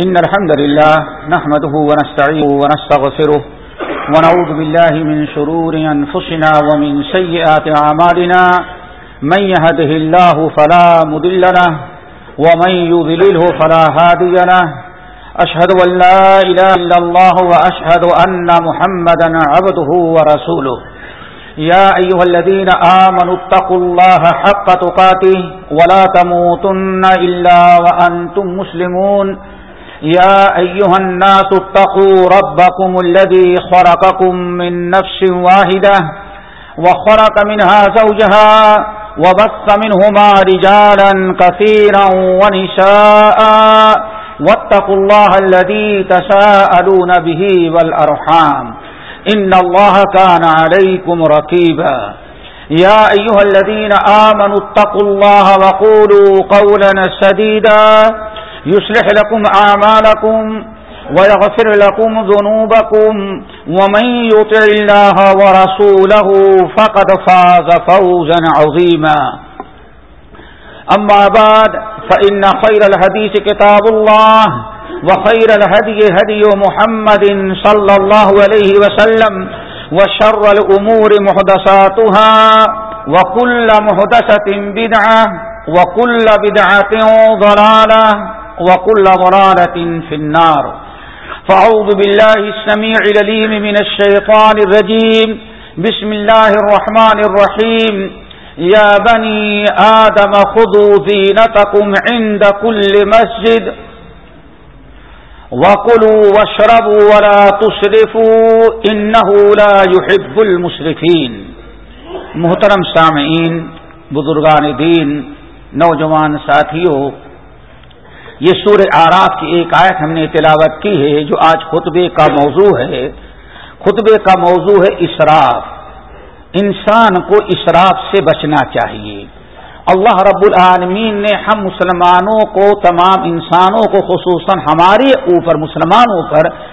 إن الحمد لله نحمده ونستعيه ونستغفره ونعوذ بالله من شرور أنفسنا ومن سيئات عمالنا من يهده الله فلا مدلنا ومن يذلله فلا هادي له أشهد أن لا إله إلا الله وأشهد أن محمدا عبده ورسوله يا أيها الذين آمنوا اتقوا الله حق تقاته ولا تموتن إلا وأنتم مسلمون يا أيها الناس اتقوا ربكم الذي خرقكم من نفس واحدة وخرق منها زوجها وبث منهما رجالا كثيرا ونساء واتقوا الله الذي تساءلون به والأرحام إن الله كان عليكم ركيبا يا أيها الذين آمنوا اتقوا الله وقولوا قولا سديدا يصلح لكم أعمالكم ويغفر لكم ذنوبكم ومن يطع الله ورسوله فقد فاز فوزا عظيما. أما بعد، فإن خير الحديث كتاب الله وخير الهدي هدي محمد صلى الله عليه وسلم وشر الأمور محدثاتها وكل محدثة بدعة وكل بدعة ضلالة وكل ضلالة في النار. فأعوذ بالله السميع لليم من الشيطان الرجيم. بسم الله الرحمن الرحيم. يا بني آدم خذوا زينتكم عند كل مسجد. وكلوا واشربوا ولا تسرفوا. إنه لا يحب المسرفين. محترم سامعین، بزرگان دین، نوجوان ساتھیوں یہ سور آراف کی ایک آیت ہم نے تلاوت کی ہے جو آج خطبے کا موضوع ہے۔ خطبے کا موضوع ہے اسراف۔ انسان کو اسراف سے بچنا چاہیے۔ اللہ رب العالمین نے ہم مسلمانوں کو، تمام انسانوں کو، خصوصاً ہمارے اوپر مسلمانوں پر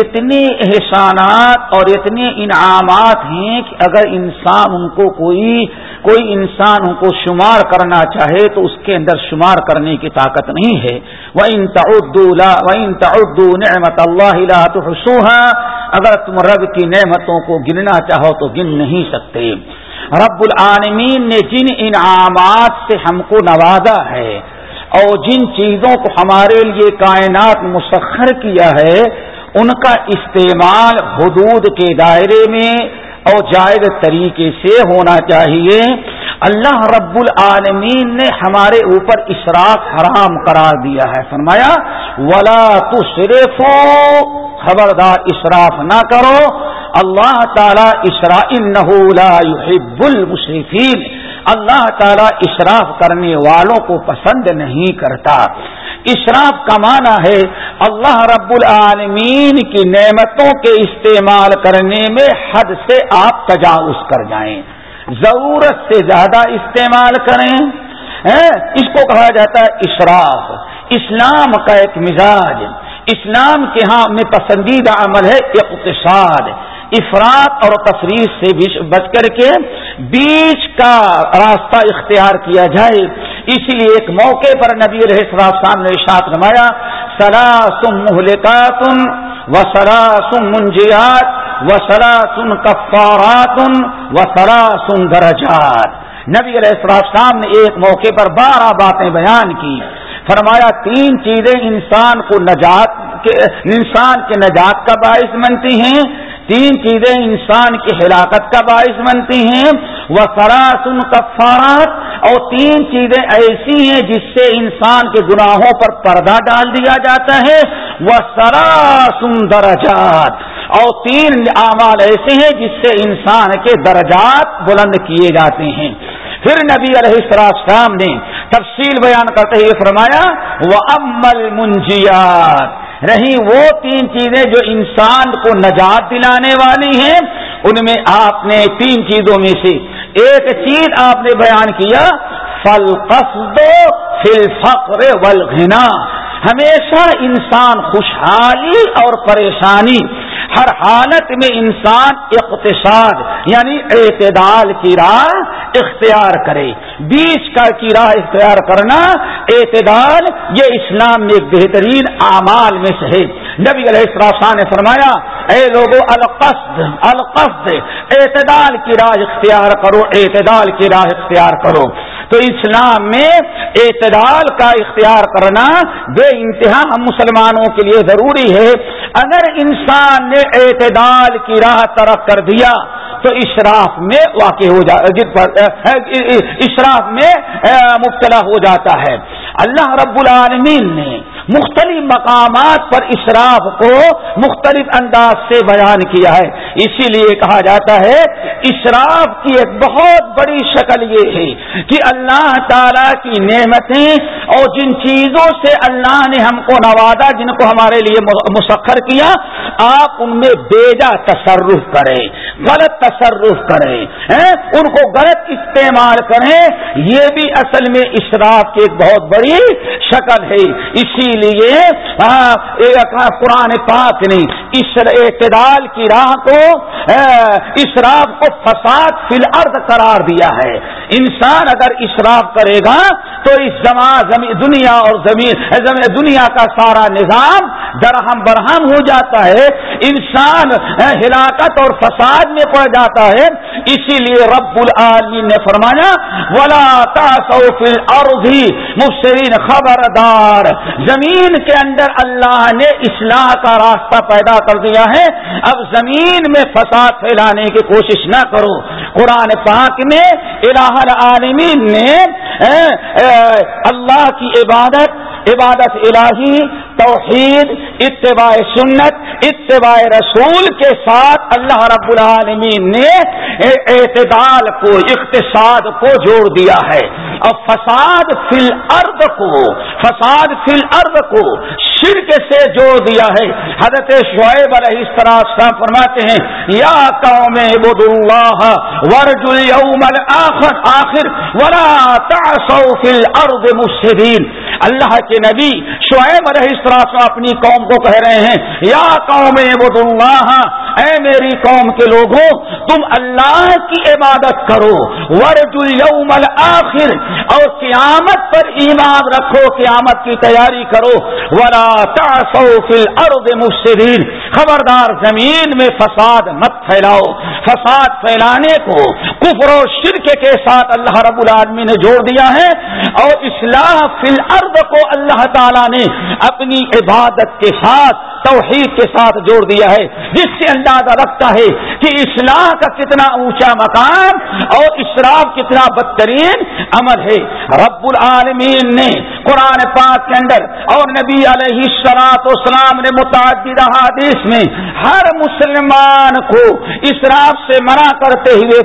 اتنے احسانات اور اتنے انعامات ہیں کہ اگر انسان ان کو کوئی کوئی انسان ان کو شمار کرنا چاہے تو اس کے اندر شمار کرنے کی طاقت نہیں ہے۔ وہ ان تعدو نعمت اللہ حسوہ اگر تم رب کی نعمتوں کو گننا چاہو تو گن نہیں سکتے۔ رب العالمین نے جن انعامات سے ہم کو نوازا ہے اور جن چیزوں کو ہمارے لیے کائنات مسخر کیا ہے ان کا استعمال حدود کے دائرے میں اور جائز طریقے سے ہونا چاہیے۔ اللہ رب العالمین نے ہمارے اوپر اشراق حرام قرار دیا ہے۔ فرمایا، ولا تو صرف خبردار اشراف نہ کرو۔ اللہ تعالیٰ اشرا لا يحب المشرفین اللہ تعالیٰ اشراف کرنے والوں کو پسند نہیں کرتا۔ اشراف کا معنی ہے اللہ رب العالمین کی نعمتوں کے استعمال کرنے میں حد سے آپ تجاوز کر جائیں۔ ضرورت سے زیادہ استعمال کریں۔ اس کو کہا جاتا ہے اشراف۔ اسلام کا ایک مزاج۔ اسلام کے ہاں میں پسندیدہ عمل ہے اقتصاد۔ افراد اور تفریح سے بچ کر کے بیچ کا راستہ اختیار کیا جائے۔ اسی لیے ایک موقع پر نبی صاحب نے اشاعت نمایا سرا سم مہلکات و سرا سم منجیات و سرا سن کفارات و سرا سن درجات۔ نبی علیہ السلام نے ایک موقع پر بارہ باتیں بیان کی۔ فرمایا، تین چیزیں انسان کو نجات کے انسان کے نجات کا باعث بنتی ہیں۔ تین چیزیں انسان کی ہلاکت کا باعث بنتی ہیں۔ وہ سراسن کفارات اور تین چیزیں ایسی ہیں جس سے انسان کے گناہوں پر پردہ ڈال دیا جاتا ہے۔ وہ سراسن درجات، اور تین اعمال ایسے ہیں جس سے انسان کے درجات بلند کیے جاتے ہیں۔ پھر نبی علیہ السلام نے تفصیل بیان کرتے ہوئے فرمایا وہ امل منجیات رہی وہ تین چیزیں جو انسان کو نجات دلانے والی ہیں، ان میں آپ نے تین چیزوں میں سے ایک چیز آپ نے بیان کیا فل قصد فل فخر ولغنا ہمیشہ انسان خوشحالی اور پریشانی ہر حالت میں انسان اقتصاد یعنی اعتدال کی راہ اختیار کرے۔ بیچ کا کی راہ اختیار کرنا، اعتدال یہ اسلام میں ایک بہترین اعمال میں سے ہے۔ نبی علیہ السلام نے فرمایا، اے لوگوں القصد القصد، اعتدال کی راہ اختیار کرو، اعتدال کی راہ اختیار کرو۔ تو اسلام میں اعتدال کا اختیار کرنا بے انتہا ہم مسلمانوں کے لیے ضروری ہے۔ اگر انسان نے اعتدال کی راہ طرف کر دیا تو اشراف میں واقع ہو جا اشراف میں مبتلا ہو جاتا ہے۔ اللہ رب العالمین نے مختلف مقامات پر اشراف کو مختلف انداز سے بیان کیا ہے۔ اسی لیے کہا جاتا ہے، اشراف کی ایک بہت بڑی شکل یہ ہے کہ اللہ تعالی کی نعمتیں اور جن چیزوں سے اللہ نے ہم کو نوازا، جن کو ہمارے لیے مسخر کیا، آپ ان میں بیجا تصرف کریں، غلط تصرف کریں ان کو غلط استعمال کریں، یہ بھی اصل میں اشراف کی ایک بہت بڑی شکل ہے۔ اسی لیے؟ قرآن پاک نے اعتدال کی راہ کو اشراف کو فساد فی الارض قرار دیا ہے۔ انسان اگر اشراف کرے گا تو اس زمان دنیا اور زمین دنیا کا سارا نظام درہم برہم ہو جاتا ہے۔ انسان ہلاکت اور فساد میں پڑ جاتا ہے۔ اسی لیے رب العالمین نے فرمایا، ولا اور بھی مفسرین خبردار۔ زمین زمین کے اندر اللہ نے اصلاح کا راستہ پیدا کر دیا ہے۔ اب زمین میں فساد پھیلانے کی کوشش نہ کرو۔ قرآن پاک میں الہ العالمین نے اللہ کی عبادت عبادت الہی، توحید، اتباع سنت، اتباع رسول کے ساتھ اللہ رب العالمین نے اعتدال کو، اقتصاد کو جوڑ دیا ہے۔ اور فساد فی الارض کو، فساد فی الارض کو شرک سے جوڑ دیا ہے۔ حضرت شعیب علیہ السلام فرماتے ہیں، یا قوم عبد اللہ ورج اليوم الاخر آخر، ولا تعصوا فی الارض مفسدین۔ اللہ کے نبی شعیب علیہ السلام اپنی قوم کو کہہ رہے ہیں، یا قوم عبد اللہ اے میری قوم کے لوگوں، تم اللہ کی عبادت کرو ورج اليوم الاخر، اور قیامت پر ایمان رکھو، قیامت کی تیاری کرو ورا الارض مفسدین۔ خبردار، زمین میں فساد مت پھیلاؤ۔ فساد پھیلانے کو کفر و شرک کے ساتھ اللہ رب العالمی نے جوڑ دیا ہے، اور اصلاح فی الارض کو اللہ تعالی نے اپنی عبادت کے ساتھ، توحید کے ساتھ جوڑ دیا ہے، جس سے اندازہ رکھتا ہے کہ اصلاح کا کتنا اونچا مقام اور اسراف کتنا بدترین عمل ہے۔ رب العالمین نے قرآن پاک کے اندر اور نبی علیہ سلاط اسلام نے متعدد حادث میں ہر مسلمان کو اسراف سے منع کرتے ہوئے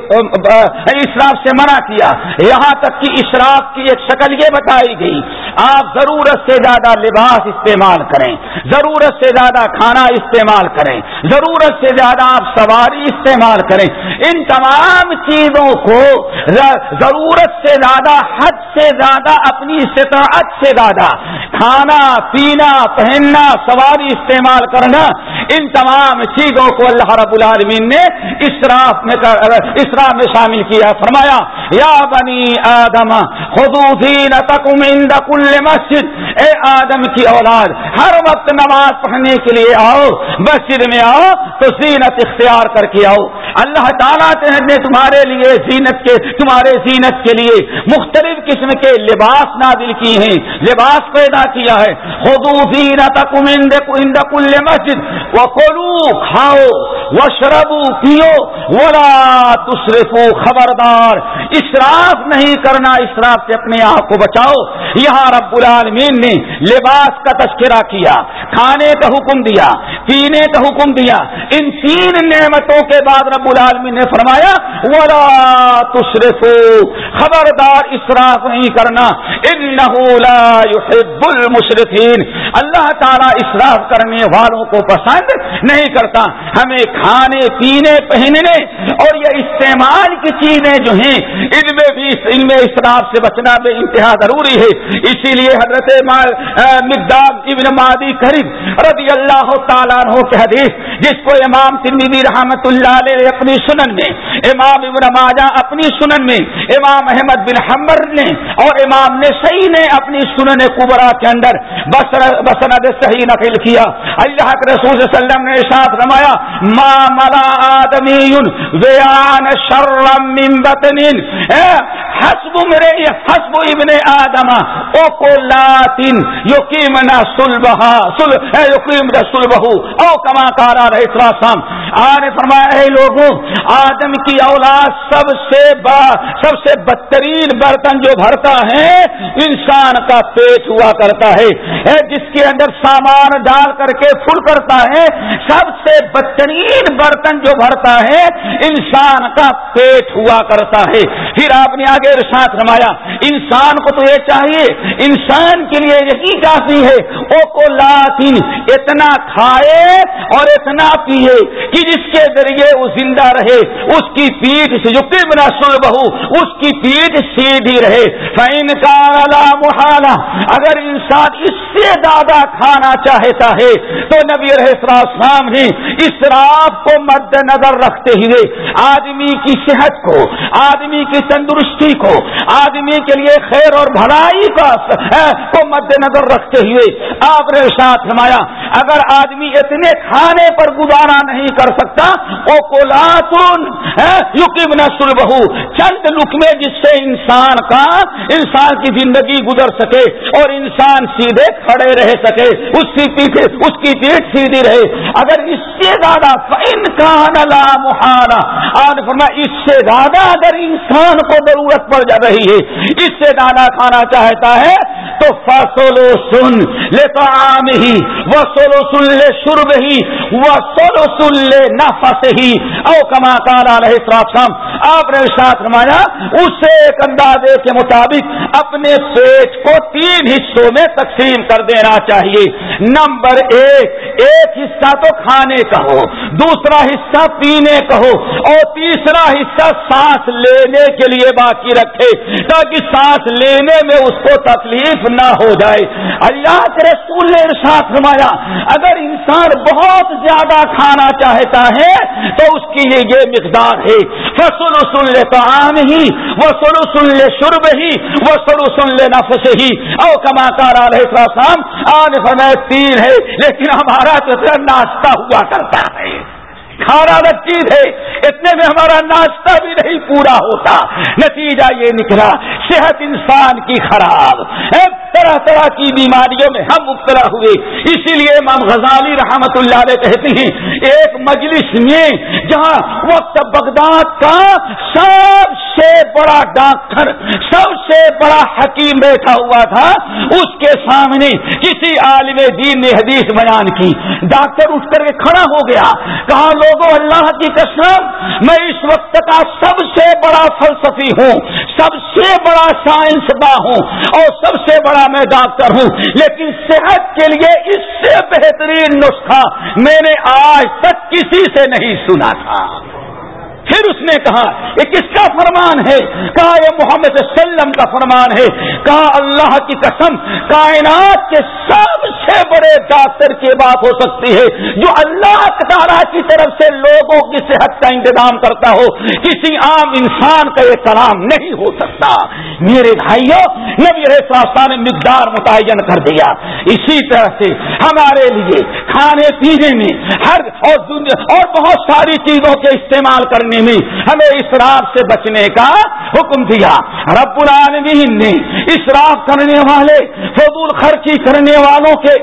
اسراف سے منع کیا۔ یہاں تک کہ اسراف کی ایک شکل یہ بتائی گئی، آپ ضرورت سے زیادہ لباس استعمال کریں، ضرورت سے زیادہ کھانا استعمال کریں، ضرورت سے زیادہ آپ سواری استعمال کریں۔ ان تمام چیزوں کو ضرورت سے زیادہ، حد سے زیادہ، اپنی استطاعت سے زیادہ۔ کھانا، پینا، پہننا، سواری استعمال کرنا، ان تمام چیزوں کو اللہ رب العالمین نے اسراف میں اسراف میں شامل کیا۔ فرمایا، یا بنی آدم خدوین کل مسجد۔ اے آدم کی اولاد، ہر وقت نماز پڑھنے کے لیے آؤ، مسجد میں آؤ، تو زینت اختیار کر کے آؤ اللہ تعالیٰ نے تمہارے لیے زینت کے تمہارے زینت کے لیے مختلف قسم کے لباس نادل کیے ہیں، لباس پیدا کیا ہے۔ خود زینت کل مسجد۔ وہ کھاؤ۔ وہ شربو پیو ولا تصرفو خبردار اسراف نہیں کرنا اسراف سے اپنے آپ کو بچاؤ۔ یہاں رب العالمین نے لباس کا تذکرہ کیا، کھانے کا حکم دیا، پینے کا حکم دیا۔ ان تین نعمتوں کے بعد رب العالمین نے فرمایا، ولا تصرفو خبردار اسراف نہیں کرنا۔ لا يحب المشرفین اللہ تعالیٰ اسراف کرنے والوں کو پسند نہیں کرتا۔ ہمیں کھانے، پینے، پہننے اور یہ استعمال کی چیزیں جو ہیں، ان میں بھی ان میں اسراف سے بچنا بے انتہا ضروری ہے۔ اسی لیے حضرت مقدام ابن مادی کریم رضی اللہ تعالیٰ عنہ کے حدیث، جس کو امام تنبی رحمت اللہ علیہ اپنی سنن میں امام ابن ماجہ اپنی سنن میں امام احمد بن حمر نے اور امام نے صحیح نے اپنی سنن کبرا کے اندر بسند صحیح نقل کیا۔ اللہ کے رسول صلی اللہ علیہ وسلم نے ساتھ رمایا ما ملا آدمی ویان شرم من بطن حسب میرے حسب ابن آدم، او کو لاتن یقیم نہ سلبہا سل یقیم نہ سلبہو او کما کارا رہے سام آنے فرمایا ہے لوگوں آدم کی اولاد سب سے با سب سے بدترین برتن جو بھرتا ہے، انسان کا پیٹ ہوا کرتا ہے۔ جس کے اندر سامان ڈال کر کے فل کرتا ہے، سب سے بدترین تین برتن جو بھرتا ہے، انسان کا پیٹ ہوا کرتا ہے۔ پھر آپ نے آگے ساتھ رمایا انسان کو تو یہ چاہیے، انسان کے لیے یہی کافی ہے او کو لاتین اتنا کھائے اور اتنا پیے کہ جس کے ذریعے وہ زندہ رہے۔ اس کی پیٹ سے جو بنا سل بہو اس کی پیٹ سیدھی رہے۔ فین کا محالہ اگر انسان اس سے زیادہ کھانا چاہتا ہے، تو نبی رہے نے اسراف کو مد نظر رکھتے ہوئے آدمی کی صحت کو، آدمی کی تندرستی کو، آدمی کے لیے خیر اور بھلائی کا کو مد نظر رکھتے ہوئے آپ نے ساتھ ہمایا اگر آدمی اتنے کھانے پر گزارا نہیں کر سکتا وہ کولاتون یقین نسل بہو چند لکمے جس سے انسان کا، انسان کی زندگی گزر سکے اور انسان سیدھے کھڑے رہ سکے، اس کی پیٹھ، اس کی پیٹ سیدھی رہے۔ اگر اس سے زیادہ ان کا نلا محانا آج اس سے زیادہ اگر انسان کو ضرورت پڑ جا رہی ہے، اس سے دانا کھانا چاہتا ہے، تو فصولو سن لے تو عام ہی وہ سولو سن لے شرب ہی وہ سولو سن لے نفس ہی او کما کارا رہے شام آپ نے ساتھ رمایا اسے ایک اندازے کے مطابق اپنے پیٹ کو تین حصوں میں تقسیم کر دینا چاہیے۔ نمبر ایک ایک حصہ تو کھانے کا ہو دوسرا حصہ پینے کا ہو اور تیسرا حصہ سانس لینے کے لیے باقی رکھے تاکہ سانس لینے میں اس کو تکلیف نہ ہو جائے۔ اللہ کے رسول نے ارشاد فرمایا، اگر انسان بہت زیادہ کھانا چاہتا ہے تو اس کی یہ مقدار ہے۔ فصل سن لے تو عام ہی وہ سلو سن لے شرب ہی وہ سلو سن لے نفس ہی او کما کارا رہے شام آج ہمیں تین ہے، لیکن ہمارا تو ناشتہ ہوا کرتا ہے۔ کھانا الگ چیز ہے، اتنے میں ہمارا ناشتہ بھی نہیں پورا ہوتا۔ نتیجہ یہ نکلا، صحت انسان کی خراب۔ طرح طرح کی بیماریوں میں ہم مبتلا ہوئے۔ اسی لیے امام غزالی رحمت اللہ علیہ کہتے ہیں، ایک مجلس میں جہاں وقت بغداد کا سب سے بڑا ڈاکٹر، سب سے بڑا حکیم بیٹھا ہوا تھا، اس کے سامنے کسی عالم دین نے حدیث بیان کی۔ ڈاکٹر اٹھ کر کے کھڑا ہو گیا۔ کہا لوگوں اللہ کی قسم، میں اس وقت کا سب سے بڑا فلسفی ہوں، سب سے بڑا سائنس دا ہوں اور سب سے بڑا میں ڈاکٹر ہوں، لیکن صحت کے لیے اس سے بہترین نسخہ میں نے آج تک کسی سے نہیں سنا تھا۔ پھر اس نے کہا، یہ کس کا فرمان ہے؟ کہا، یہ محمد وسلم کا فرمان ہے۔ کہا، اللہ کی قسم، کائنات کے سب سے بڑے ڈاکٹر کی بات ہو سکتی ہے۔ جو اللہ تعالیٰ کی طرف سے لوگوں کی صحت کا انتظام کرتا ہو، کسی عام انسان کا یہ کلام نہیں ہو سکتا۔ میرے بھائیوں نبی رہا نے مقدار متعین کر دیا۔ اسی طرح سے ہمارے لیے کھانے پینے میں ہر اور اور بہت ساری چیزوں کے استعمال کرنے میں ہمیں اسراف سے بچنے کا حکم دیا۔ رب العالمین نے اسراف کرنے والے، فضول خرچی کرنے والوں کے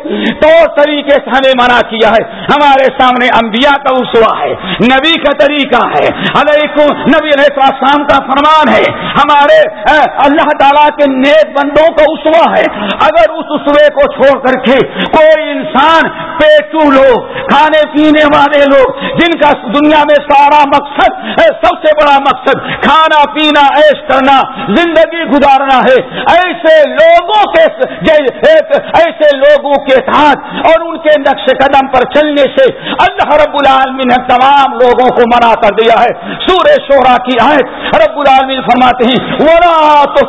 طور طریقے سے ہمیں منع کیا ہے۔ ہمارے سامنے انبیاء کا اسوا ہے، نبی کا طریقہ ہے۔ علیکم نبی علیہ السلام کا فرمان ہے، ہمارے اللہ تعالیٰ کے نیک بندوں کا اسوا ہے۔ اگر اس اسوے کو چھوڑ کر کے کوئی انسان پیٹو لوگ، کھانے پینے والے لوگ، جن کا دنیا میں سارا مقصد سب سے بڑا مقصد کھانا پینا ایش کرنا، زندگی گزارنا ہے۔ ایسے لوگوں کے ایسے لوگوں کے ساتھ اور ان کے نقش قدم پر چلنے سے اللہ رب العالمین نے تمام لوگوں کو منع کر دیا ہے۔ سورہ شوہرا کی آئے رب العالمین فرماتے ہیں ورا تو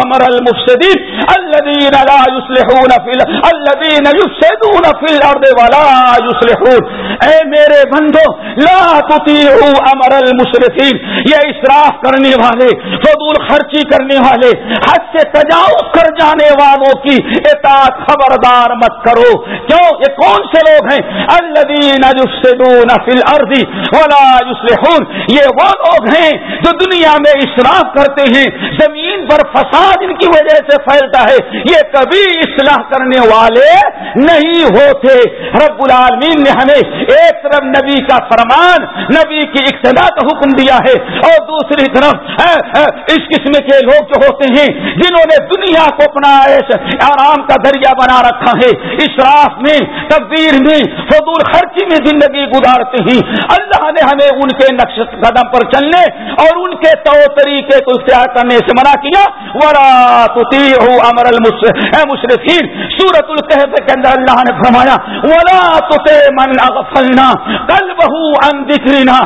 امر المفسدین الذين لا يصلحون في الذين يفسدون في الارض ولا يصلحون اے میرے بندو، لا تطيعوا امر المشرفین یہ اسراف کرنے والے، فضول خرچی کرنے والے حد سے تجاوز کر جانے والوں کی اطاعت خبردار مت کرو۔ کیوں؟ یہ کون سے لوگ ہیں؟ الذين يفسدون في الارض ولا يصلحون۔ یہ وہ لوگ ہیں جو دنیا میں اسراف کرتے ہیں، زمین پر فساد ان کی وجہ سے پھیلتا ہے۔ یہ کبھی اصلاح کرنے والے نہیں ہوتے۔ رب العالمین نے ہمیں ایک طرف نبی کا فرمان، نبی کی اقتدا کا حکم دیا ہے اور دوسری طرف اس قسم کے لوگ جو ہوتے ہیں، جنہوں نے دنیا کو اپنا آرام کا دریا بنا رکھا ہے اسراف میں، تقدیر میں، فضول خرچی میں زندگی گزارتے ہیں۔ اللہ نے ہمیں ان کے نقش قدم پر چلنے اور ان کے طور طریقے کو اختیار کرنے سے منع کیا۔ ورا تو امر مشرفین سورت القحف کے اندر اللہ نے فرمایا، ولا تو من اغفلنا قلبه عن ذکرنا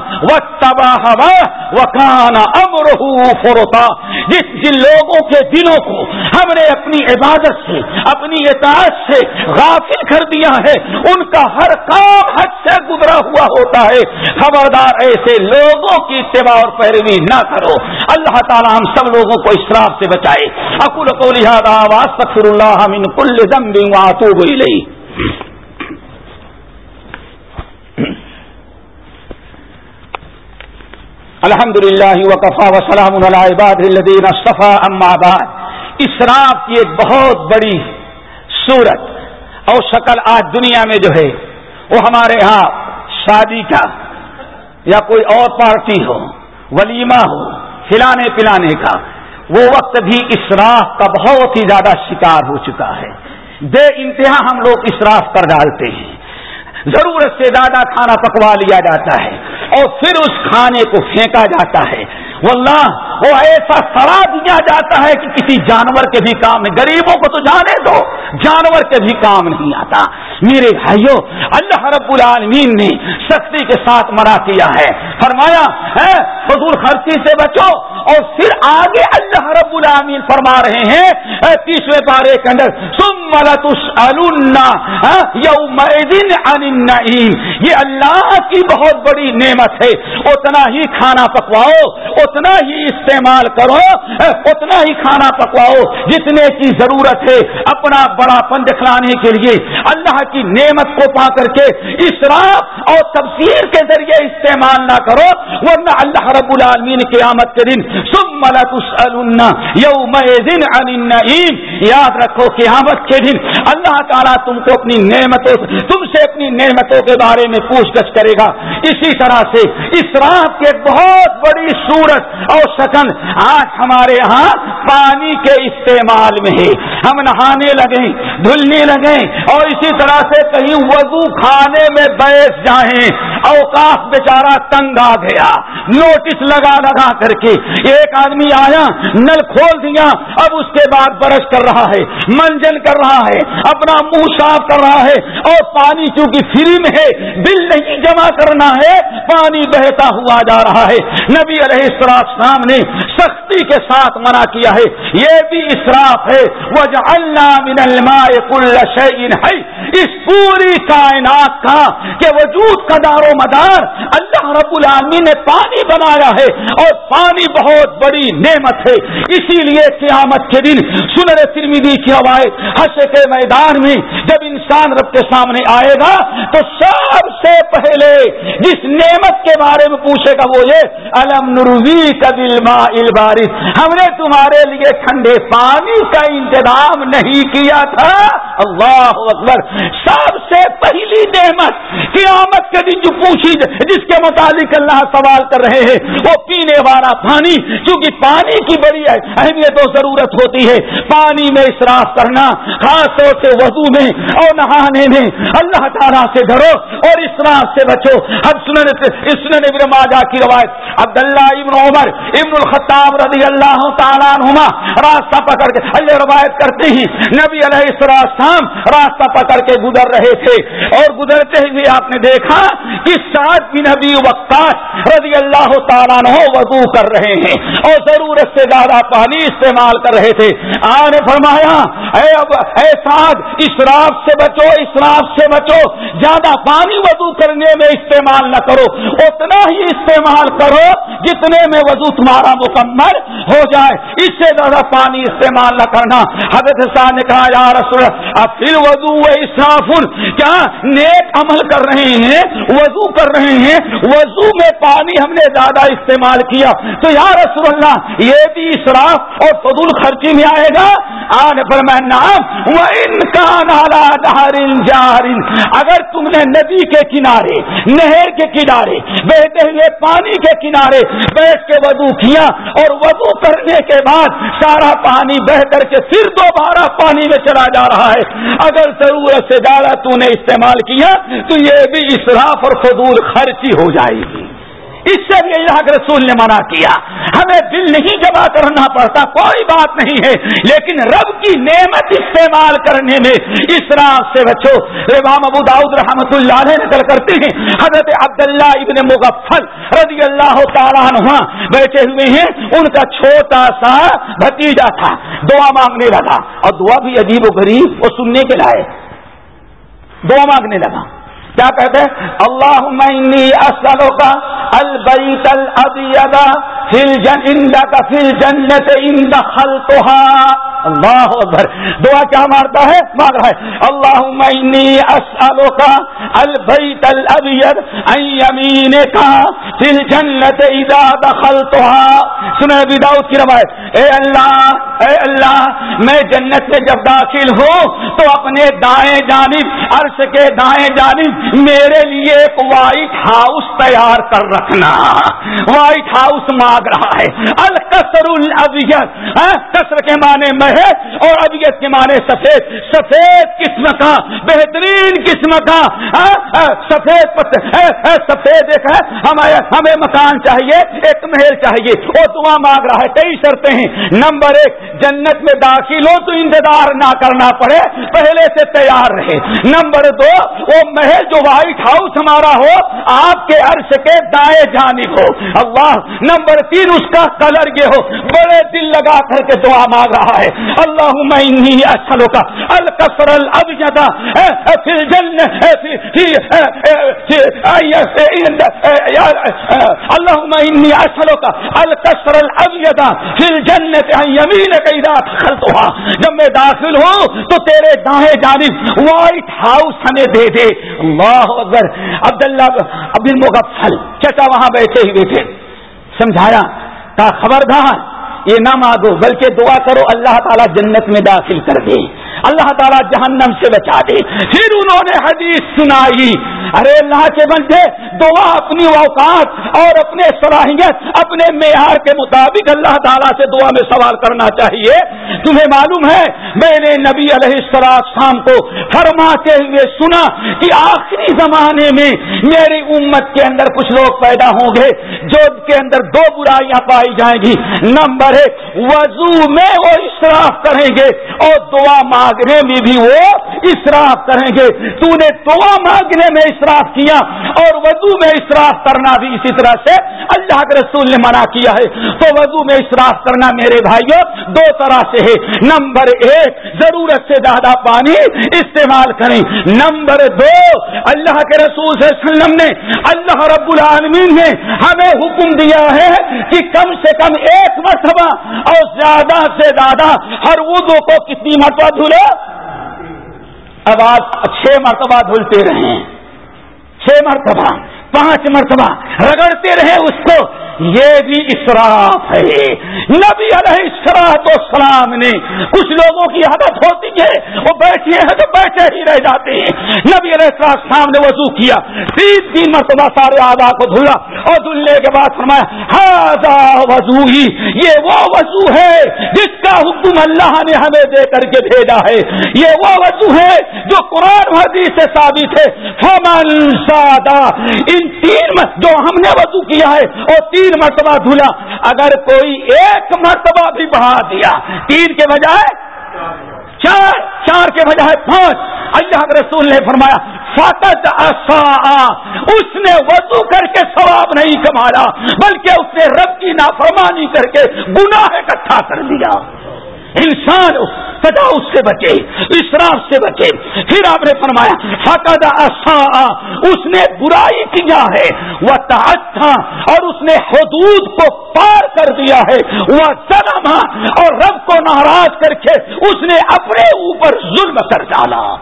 واتبع هواه وكان امره فرطا۔ جس جن لوگوں کے دلوں کو ہم نے اپنی عبادت سے، اپنی اطاعت سے غافل کر دیا ہے، ان کا ہر کام حد سے گزرا ہوا ہوتا ہے۔ خبردار، ایسے لوگوں کی اتباع اور پیروی نہ کرو۔ اللہ تعالی ہم سب لوگوں کو اسراف سے بچائے۔ اکول کو لہٰذا واسطر اللہ من کل ذنب واتوب الیہ الحمد للہ وقفا وسلام الدین صفا بعد۔ اسراف کی ایک بہت بڑی صورت اور شکل آج دنیا میں جو ہے، وہ ہمارے ہاں شادی کا یا کوئی اور پارٹی ہو، ولیمہ ہو، کھلانے پلانے کا، وہ وقت بھی اسراف کا بہت ہی زیادہ شکار ہو چکا ہے۔ بے انتہا ہم لوگ اسراف کر ڈالتے ہیں۔ ضرورت سے زیادہ کھانا پکوا لیا جاتا ہے۔ اور پھر اس کھانے کو پھینکا جاتا ہے۔ واللہ وہ ایسا سڑا دیا جاتا ہے کہ کسی جانور کے بھی کام نہیں۔ غریبوں کو تو جانے دو، جانور کے بھی کام نہیں آتا۔ میرے بھائیوں اللہ رب العالمین نے سختی کے ساتھ مرا کیا ہے۔ فرمایا ہے فضول خرچی سے بچو۔ اور پھر آگے اللہ رب العالمین فرما رہے ہیں تیسرے پارے کے اندر سم یہ اللہ کی بہت بڑی نعمت ہے۔ اتنا ہی کھانا پکواؤ، اتنا ہی اس استعمال کرو اتنا ہی کھانا پکواؤ، جتنے کی ضرورت ہے، اپنا بڑا پن دکھلانے کے لیے۔ اللہ کی نعمت کو پا کر کے اسراف اور تفسیر کے ذریعے استعمال نہ کرو، ورنہ اللہ رب العالمین کے آمد کے دن سم یوم النعیم۔ یاد رکھو قیامت کے دن اللہ تعالیٰ تم کو اپنی نعمتوں، تم سے اپنی نعمتوں کے بارے میں پوچھ گچھ کرے گا۔ اسی طرح سے اسراف کے بہت بڑی صورت اور شکن آج ہمارے ہاں پانی کے استعمال میں ہے۔ ہم نہانے لگے، دھلنے لگے اور اسی طرح سے کہیں وضو کھانے میں بیٹھ جائیں۔ اوقاف بیچارہ تنگ آ گیا۔ نوٹس لگا لگا کر کے ایک آدمی آیا، نل کھول دیا۔ اب اس کے بعد برش کر رہا ہے، منجن کر رہا ہے، اپنا منہ صاف کر رہا ہے اور پانی چونکہ فری میں ہے بل نہیں جمع کرنا ہے، پانی بہتا ہوا جا رہا ہے۔ نبی علیہ السلام نے سختی کے ساتھ منع کیا ہے۔ یہ بھی اسراف ہے۔ وہ جو اللہ کل شعین ہے اس پوری کائنات کا کہ وجود کا دار و مدار اللہ رب العالمین نے پانی بنایا ہے اور پانی بہت بڑی نعمت ہے۔ اسی لیے قیامت کے دن سنر ترمیدی کی روایت حشر کے میدان میں جب انسان رب کے سامنے آئے گا تو سب سے پہلے جس نعمت کے بارے میں پوچھے گا وہ یہ، الم نروی کا دل ہم نے تمہارے لیے ٹھنڈے پانی کا انتظام نہیں کیا تھا۔ اللہ اکبر۔ سب سے پہلی نعمت قیامت کے دن جو پوچھی جس کے متعلق اللہ سوال کر رہے ہیں، وہ پینے والا پانی کیونکہ پانی کی بڑی اہمیت و ضرورت ہوتی ہے۔ پانی میں اسراف کرنا، خاص طور سے وضو میں اور نہانے میں اللہ تعالیٰ سے ڈرو اور اسراف سے بچو۔ اب سنن ابن ماجہ کی روایت، عبداللہ ابن عمر ابن الخطاب رضی اللہ تعالیٰ نما راستہ پکڑ کے اللہ روایت کرتے ہیں نبی علیہ السلام راستہ پکڑ کے گزر رہے تھے اور گزرتے ہوئے آپ نے دیکھا کہ سات بھی نبی وقت رضی اللہ تعالیٰ نو وضو کر رہے ہیں اور ضرورت سے زیادہ پانی استعمال کر رہے تھے۔ آ نے فرمایا، اے اب، اے ساتھ اسراف سے بچو اسراف سے بچو، زیادہ پانی وضو کرنے میں استعمال نہ کرو، اتنا ہی استعمال کرو جتنے میں وضو تمہارا مکمل ہو جائے۔ اس سے زیادہ پانی استعمال نہ کرنا۔ حضرت صاحب نے کہا، یا رسول اب پھر وضو اسراف کیا نیک عمل کر رہے ہیں وضو کر رہے ہیں وضو میں پانی ہم نے زیادہ استعمال کیا تو یا رسول اللہ، یہ بھی اسراف اور فضول خرچی میں آئے گا؟ آنے پر میں نام وہ ان کا نالا جارن اگر تم نے ندی کے کنارے، نہر کے کنارے بہتے ہوئے پانی کے کنارے بیٹھ کے وضو کیا اور وضو کرنے کے بعد سارا پانی بہ کر کے پھر دوبارہ پانی میں چلا جا رہا ہے۔ اگر ضرورت سے زیادہ تو نے استعمال کیا تو یہ بھی اسراف اور فضول خرچی ہو جائے گی۔ اس سے بھی اللہ کے رسول نے منع کیا۔ ہمیں دل نہیں جمع کرنا پڑتا، کوئی بات نہیں ہے۔ لیکن رب کی نعمت استعمال کرنے میں اس راز سے بچو۔ امام ابو داؤد رحمت اللہ علیہ نقل کرتے ہیں، حضرت عبداللہ ابن مغفل رضی اللہ تعالیٰ عنہ بیٹھے ہوئے ہیں۔ ان کا چھوٹا سا بھتیجا تھا۔ دعا مانگنے لگا اور دعا بھی عجیب و غریب وہ سننے کے لائے دعا مانگنے لگا۔ کیا کہتے ہیں؟ اللہ معنی اصلوں کا البیت البیدا فل جن اندا کا فل جنت ان دخل تو اللہ اکبر۔ دعا کیا مارتا ہے؟ مار رہا ہے۔ اللہ معنی اصلوں کا البیت البید امین کا فل جنت ادا دخل تو سنے بھی داؤد کی روایت۔ اے اللہ اے اللہ، میں جنت میں جب داخل ہوں تو اپنے دائیں جانب، عرش کے دائیں جانب میرے لیے ایک وائٹ ہاؤس تیار کر رکھنا۔ وائٹ ہاؤس مار مانگ رہا ہے۔ الکسر البیت ہاں، کسر کے معنی محض اور ابیت کے معنی سفید۔ سفید قسم کا بہترین قسم کا ہاں؟ ہاں، سفید ہاں، سفید ایک ہے ہمیں مکان چاہیے ایک محل چاہیے۔ وہ دعا مانگ رہا ہے۔ کئی شرطیں ہیں۔ نمبر ایک جنت میں داخل ہو تو انتظار نہ کرنا پڑے پہلے سے تیار رہے۔ نمبر دو وہ محل جو وائٹ ہاؤس ہمارا ہو آپ کے عرش کے دائیں جانب ہو۔ اللہ نمبر تین اس کا کلر یہ ہو۔ بڑے دل لگا کر کے دعا مانگ رہا ہے۔ اللہ میں اچھا کا الکسر اب جدا پھر جن اللہ میں اچھا کا الکسر اب جدا پھر جنت یمین کا جب میں داخل ہوں تو تیرے دائیں جانب وائٹ ہاؤس ہمیں دے دے۔ اللہ اکبر۔ عبداللہ ابن مغفل، چچا وہاں بیٹھے ہی بیٹھے سمجھایا کہا خبردار، یہ نہ مانگو، بلکہ دعا کرو اللہ تعالیٰ جنت میں داخل کر دے۔ اللہ تعالیٰ جہنم سے بچا دے۔ پھر انہوں نے حدیث سنائی۔ ارے اللہ کے بندے، دعا اپنی اوقات اور اپنے صلاحیت، اپنے معیار کے مطابق اللہ تعالیٰ سے دعا میں سوال کرنا چاہیے۔ تمہیں معلوم ہے، میں نے نبی علیہ السلام کو فرماتے ہوئے سنا کہ آخری زمانے میں میری امت کے اندر کچھ لوگ پیدا ہوں گے، جو کے اندر دو برائیاں پائی جائیں گی۔ نمبر ایک، وضو میں وہ اشراف کریں گے اور دعا مانگنے میں بھی وہ اسراف کریں گے۔ تو نے دعا مانگنے میں اسراف کیا اور وضو میں اسراف کرنا بھی اسی طرح سے اللہ کے رسول نے منع کیا ہے۔ تو وضو میں اسراف کرنا میرے بھائیوں دو طرح سے ہے۔ نمبر ایک، ضرورت سے زیادہ پانی استعمال کریں۔ نمبر دو، اللہ کے رسول صلی اللہ علیہ وسلم نے اللہ رب العالمین نے ہمیں حکم دیا ہے کہ کم سے کم ایک مرتبہ اور زیادہ سے زیادہ ہر وضو کو کتنی مرتبہ دھلے۔ اب آپ چھ مرتبہ دھلتے رہے چھ مرتبہ۔ پانچ مرتبہ رگڑتے رہے اس کو، یہ بھی اسراف ہے۔ نبی علیہ اسراف و سلام نے کچھ لوگوں کی عادت ہوتی ہے، وہ بیٹھے ہیں تو بیٹھے ہی رہ جاتے ہیں۔ نبی علیہ السلام نے وضو کیا تین تین مرتبہ سارے آدھا کو دھلا اور دھلنے کے بعد فرمایا وضو ہی یہ وہ وضو ہے جس کا حکم اللہ نے ہمیں دے کر کے بھیجا ہے۔ یہ وہ وضو ہے جو قرآن حدیث سے ثابت ہے۔ فمن سادہ ان تین جو ہم نے وضو کیا ہے اور تین مرتبہ دھلا، اگر کوئی ایک مرتبہ بھی بہا دیا، تین کے بجائے چار چار کے بجائے پانچ۔ اللہ کے رسول نے فرمایا فقط اس نے وضو کر کے ثواب نہیں کمایا، بلکہ اس نے رب کی نافرمانی کر کے گناہ اکٹھا کر دیا۔ انسان تجاوز سے بچے، اسراف سے بچے۔ پھر آپ نے فرمایا، فقد اس نے برائی کیا ہے۔ وہ تھا اور اس نے حدود کو پار کر دیا ہے۔ وہ سلم اور رب کو ناراض کر کے اس نے اپنے اوپر ظلم کر ڈالا۔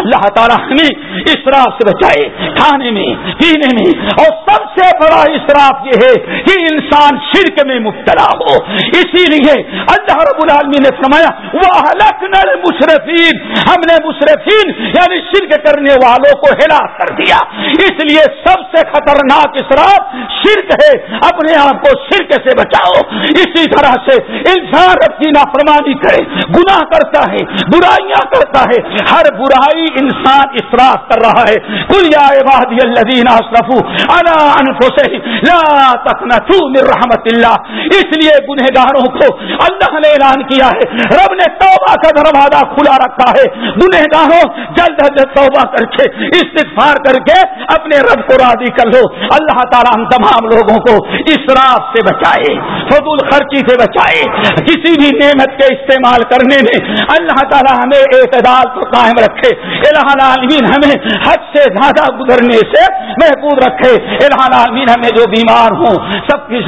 اللہ تعالیٰ ہمیں اسراف سے بچائے، کھانے میں، پینے میں، اور سب سے بڑا اسراف یہ ہے کہ انسان شرک میں مبتلا ہو۔ اسی لیے اللہ رب العالمین نے فرمایا وہ نل مشرفین ہم نے مشرفین یعنی شرک کرنے والوں کو ہلاک کر دیا۔ اس لیے سب سے خطرناک اسراف شرک ہے، اپنے آپ کو شرک سے بچاؤ۔ اسی طرح سے انسان رب کی نافرمانی کرے، گناہ کرتا ہے، برائیاں کرتا ہے، ہر برائی انسان اصراف کر رہا ہے۔ کل یا عبادی الذین اسرفوا الا انفسهم لا تقنطوا من رحمت اللہ۔ اس لیے گنہگاروں کو اللہ نے اعلان کیا ہے۔ رب نے توبہ کا دروازہ کھلا رکھا ہے۔ گنہگاروں، جلد جلد توبہ کر کے استغفار کر کے اپنے رب کو راضی کر لو۔ اللہ تعالی ہم تمام لوگوں کو اسراف سے بچائے، فضول خرچی سے بچائے۔ کسی بھی نعمت کے استعمال کرنے میں اللہ تعالی ہمیں اعتدال پر قائم رکھے۔ العالمین ہمیں حد سے زیادہ گزرنے سے محفوظ رکھے۔ العالمین ہمیں جو بیمار ہوں، سب کی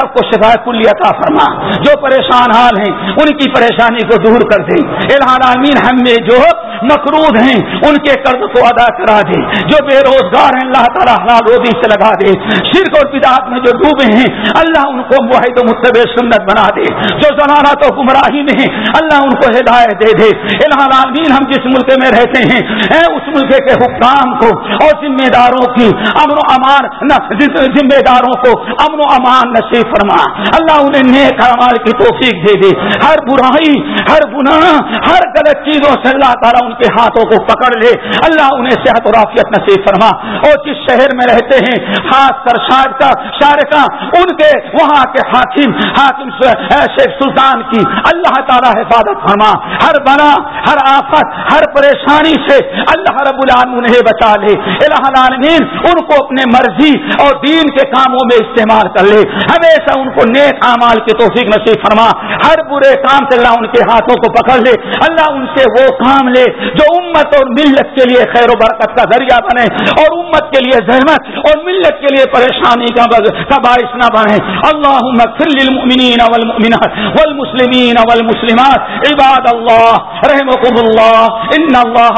سب کو شفایت کلی عطا فرما۔ جو پریشان حال ہیں، ان کی پریشانی کو دور کر دے العالمین ہم میں جو مقروض ہیں، ان کے قرض کو ادا کرا دے جو بے روزگار ہیں، اللہ تعالیٰ حلال روزی سے لگا دے۔ شرک اور بدعات میں جو ڈوبے ہیں، اللہ ان کو واحد و متب سنت بنا دے۔ جو زمانہ تو گمراہی میں ہیں، اللہ ان کو ہدایت دے دے۔ العالمین ہم جس ملک میں رہتے ہیں، اے اس ملک کے حکام کو اور ذمہ داروں کی امن و امان ذمہ داروں کو امن و امان نصیب فرما۔ اللہ انہیں نیک امال کی توفیق دے دے۔ ہر برائی، ہر گناہ، ہر غلط چیزوں سے اللہ تعالیٰ ان کے ہاتھوں کو پکڑ لے۔ اللہ انہیں صحت و رافیت نصیب فرما۔ اور جس شہر میں رہتے ہیں، خاص کر شارکا شارکا ان کے وہاں کے حاکم حاکم شیخ سلطان کی اللہ تعالیٰ حفاظت فرما۔ ہر بنا، ہر آفت، ہر پریشانی آسانی سے اللہ رب العالمین انہیں بچا لے۔ الہ العالمین، ان کو اپنے مرضی اور دین کے کاموں میں استعمال کر لے۔ ہمیشہ ان کو نیک اعمال کی توفیق نصیب فرما۔ ہر برے کام سے اللہ ان کے ہاتھوں کو پکڑ لے۔ اللہ ان سے وہ کام لے جو امت اور ملت کے لیے خیر و برکت کا ذریعہ بنے اور امت کے لیے زحمت اور ملت کے لیے پریشانی کا باعث نہ بنے۔ اللہ للمؤمنین والمؤمنات والمسلمین والمسلمات۔ عباد اللہ رحمكم اللہ۔ ان اللہ